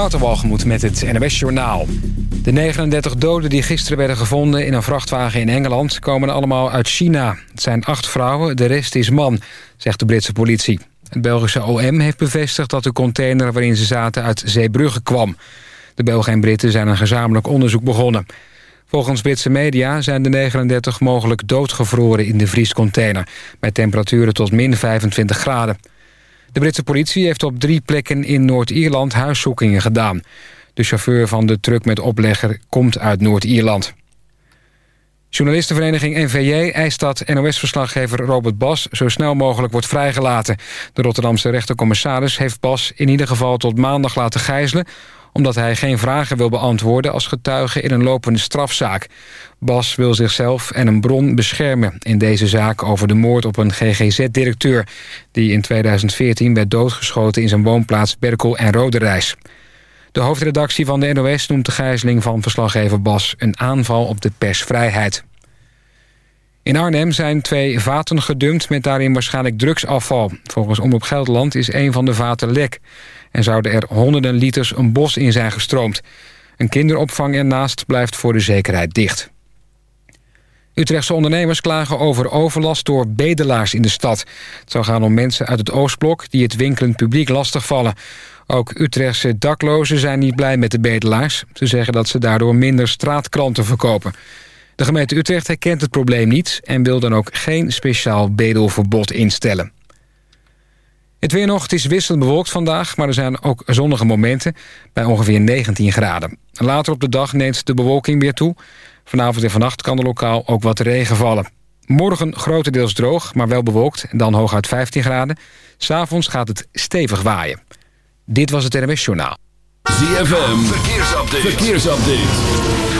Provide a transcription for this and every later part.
Waterwalgemoed met het NWS Journaal. De 39 doden die gisteren werden gevonden in een vrachtwagen in Engeland... komen allemaal uit China. Het zijn acht vrouwen, de rest is man, zegt de Britse politie. Het Belgische OM heeft bevestigd dat de container waarin ze zaten uit Zeebrugge kwam. De Belgen en Britten zijn een gezamenlijk onderzoek begonnen. Volgens Britse media zijn de 39 mogelijk doodgevroren in de vriescontainer... bij temperaturen tot min 25 graden. De Britse politie heeft op drie plekken in Noord-Ierland huiszoekingen gedaan. De chauffeur van de truck met oplegger komt uit Noord-Ierland. Journalistenvereniging NVJ eist dat NOS-verslaggever Robert Bas... zo snel mogelijk wordt vrijgelaten. De Rotterdamse rechtercommissaris heeft Bas in ieder geval tot maandag laten gijzelen omdat hij geen vragen wil beantwoorden als getuige in een lopende strafzaak. Bas wil zichzelf en een bron beschermen in deze zaak over de moord op een GGZ-directeur... die in 2014 werd doodgeschoten in zijn woonplaats Berkel en Roderijs. De hoofdredactie van de NOS noemt de gijzeling van verslaggever Bas... een aanval op de persvrijheid. In Arnhem zijn twee vaten gedumpt met daarin waarschijnlijk drugsafval. Volgens Omroep Gelderland is een van de vaten lek en zouden er honderden liters een bos in zijn gestroomd. Een kinderopvang ernaast blijft voor de zekerheid dicht. Utrechtse ondernemers klagen over overlast door bedelaars in de stad. Het zou gaan om mensen uit het Oostblok die het winkelend publiek lastigvallen. Ook Utrechtse daklozen zijn niet blij met de bedelaars. Ze zeggen dat ze daardoor minder straatkranten verkopen. De gemeente Utrecht herkent het probleem niet... en wil dan ook geen speciaal bedelverbod instellen. Het weer nog, is wisselend bewolkt vandaag... maar er zijn ook zonnige momenten bij ongeveer 19 graden. Later op de dag neemt de bewolking weer toe. Vanavond en vannacht kan er lokaal ook wat regen vallen. Morgen grotendeels droog, maar wel bewolkt en dan hooguit 15 graden. S'avonds gaat het stevig waaien. Dit was het NMS Journaal. ZFM, verkeersupdate. verkeersupdate.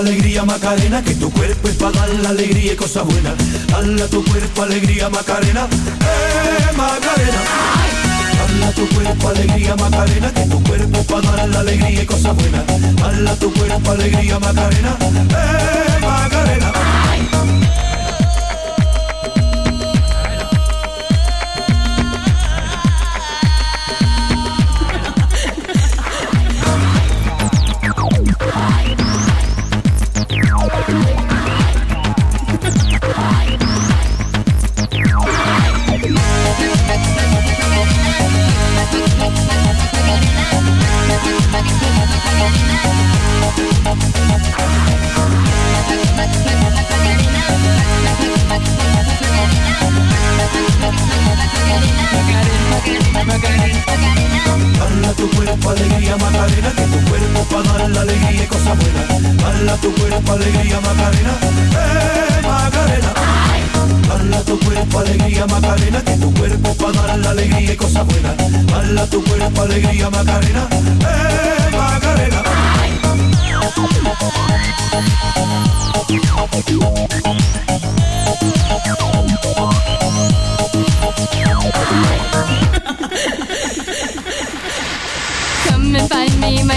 alegría Macarena, que tu cuerpo es para dar la alegría y cosas buenas. a tu cuerpo alegría Macarena, eh Macarena. Dala tu cuerpo alegría Macarena, que tu cuerpo para dar la alegría y cosas buenas. a tu cuerpo alegría Macarena, eh Macarena. Tu alegría, Macarena, eh, Macarena.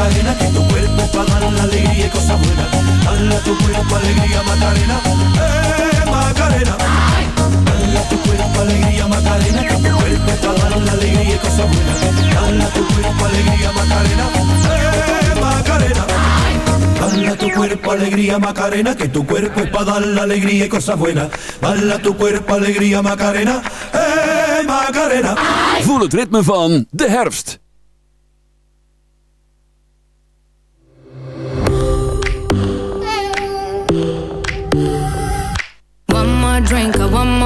Macarena, que tu cuerpo para dar la alegría y cosas buenas. Bala tu cuerpo, alegría, Macarena, eh, Macarena. Bala tu cuerpo, alegría, Macarena, que tu cuerpo para dar la alegría y cosas buenas. Bala tu cuerpo, alegría, Macarena, eh, Macarena. Bala tu cuerpo, alegría, Macarena, que tu cuerpo es para dar la alegría y cosas buenas. Bala tu cuerpo, alegría, Macarena, eh, Macarena. Voel het ritme van de herfst.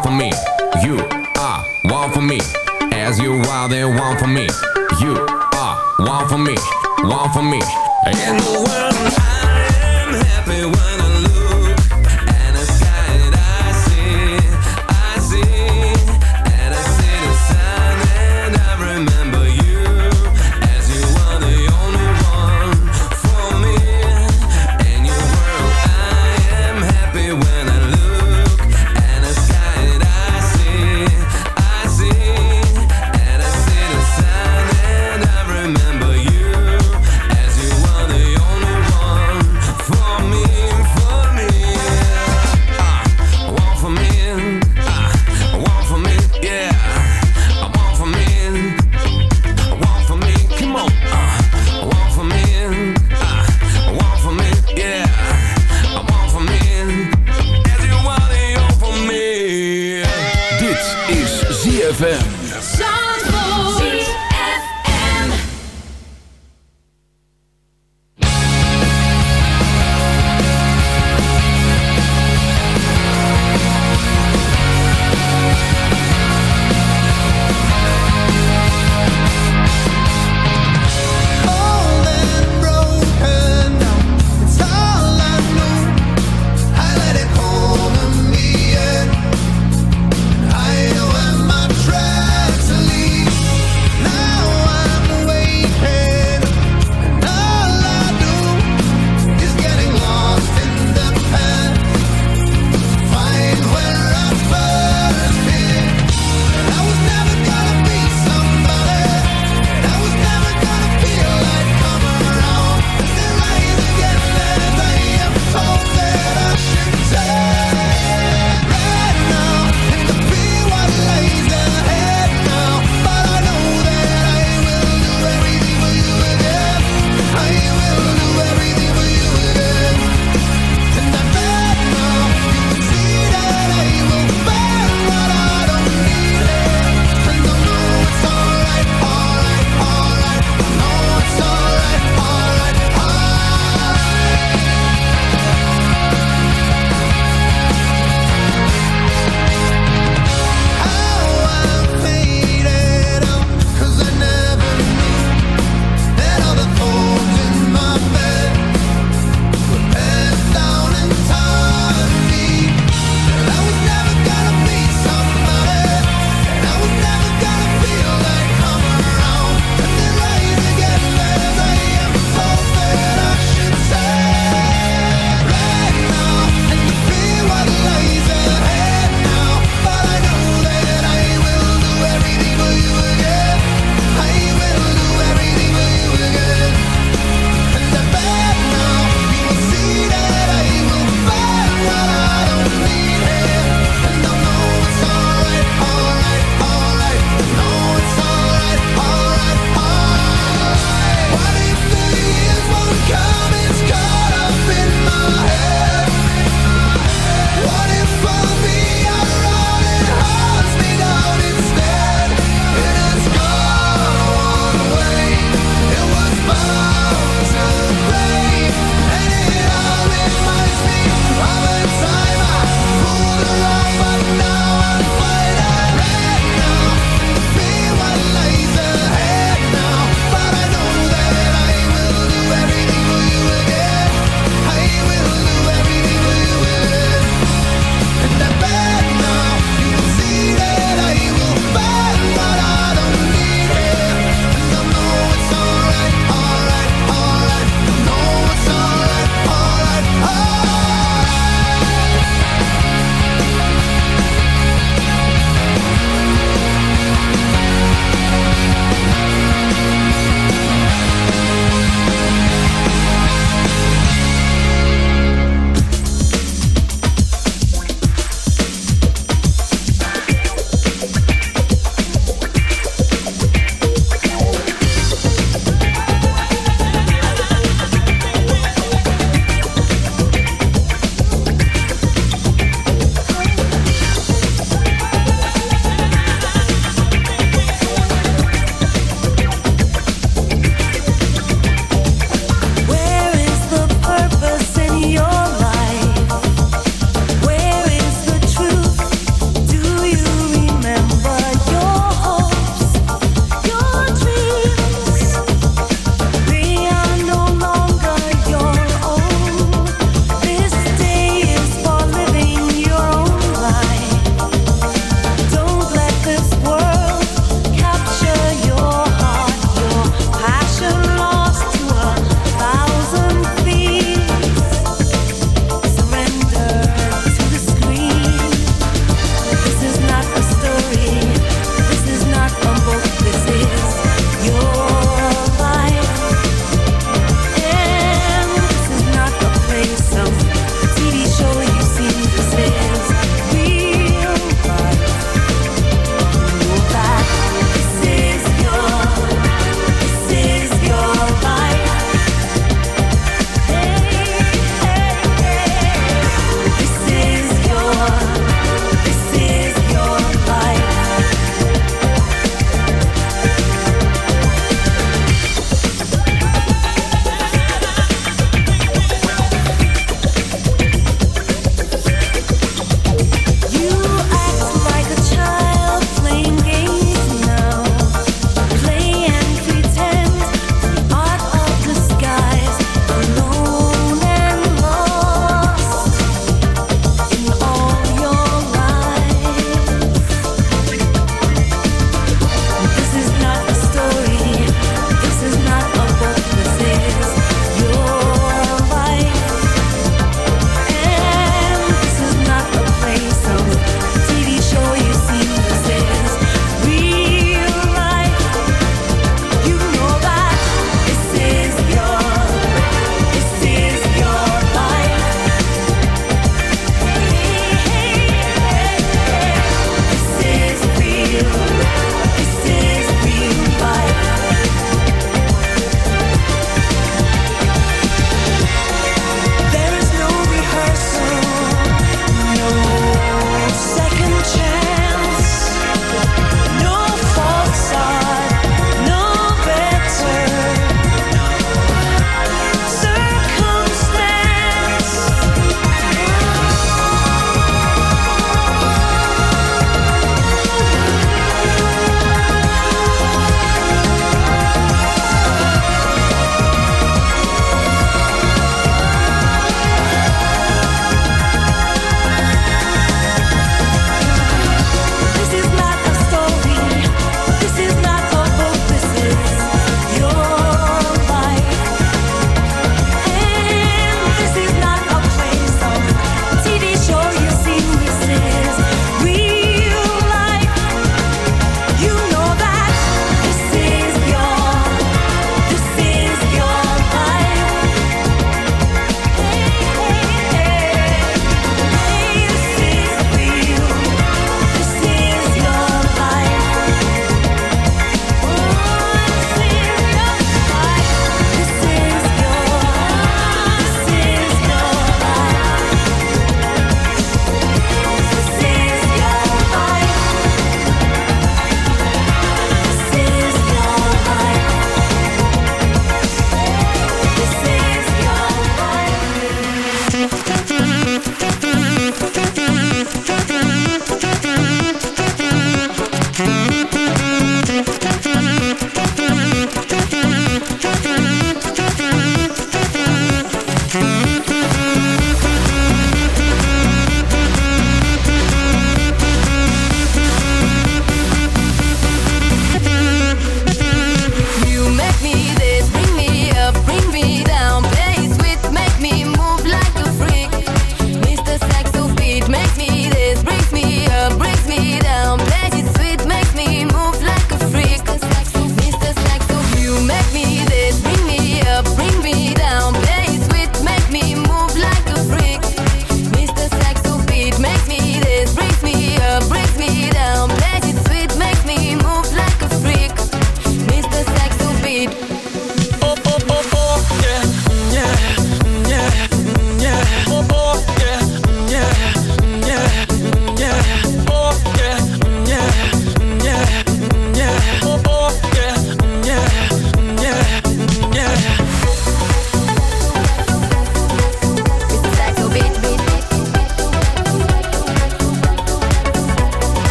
one for me. You are one for me. As you are, there one for me. You are one for me. One for me. In the world, I am happy when I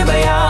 hier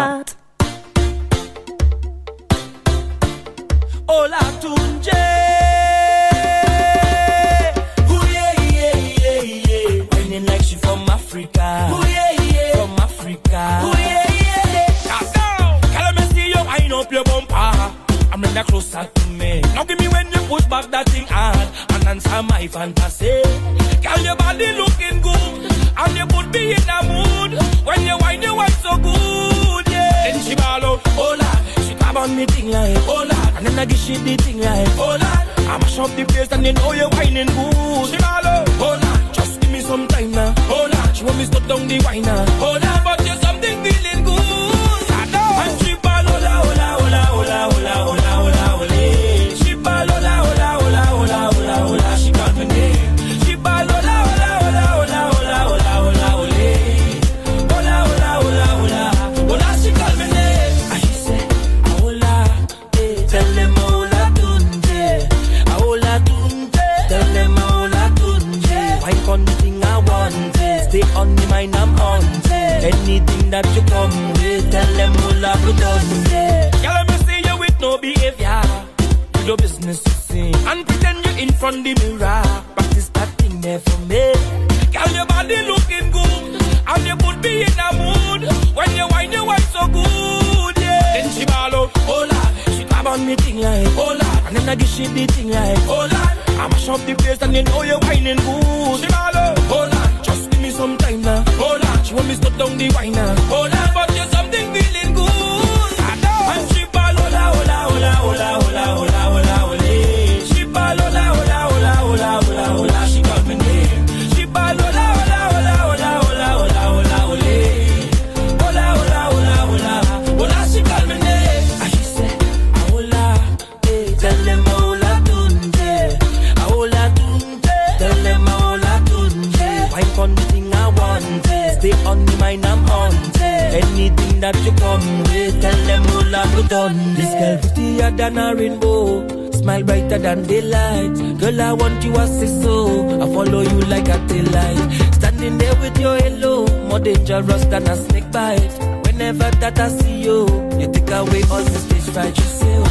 you whining good. Hold on, just give me some time now. Hold on, she want me to down the wine now. Hold done. This girl prettier than a rainbow, smile brighter than daylight. Girl, I want you I say so. I follow you like a tail light. Standing there with your halo, more dangerous than a snake bite. Whenever that I see you, you take away all the stage fright. You say.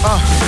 Uh.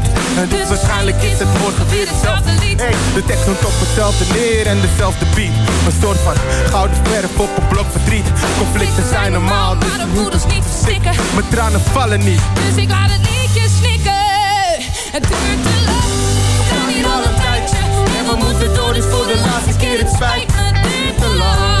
En dus waarschijnlijk is het morgen weer hetzelfde lied. Hey, de tekst komt op hetzelfde neer en dezelfde beat. Een soort van gouden verf op een blok verdriet. Conflicten zijn normaal, dus Maar de moeders niet verstikken. mijn tranen vallen niet. Dus ik laat het liedje snikken. Het duurt te lang. We gaan hier al een tijdje. En we moeten door, dus voor de laatste keer het spijt me. Het duurt te lang.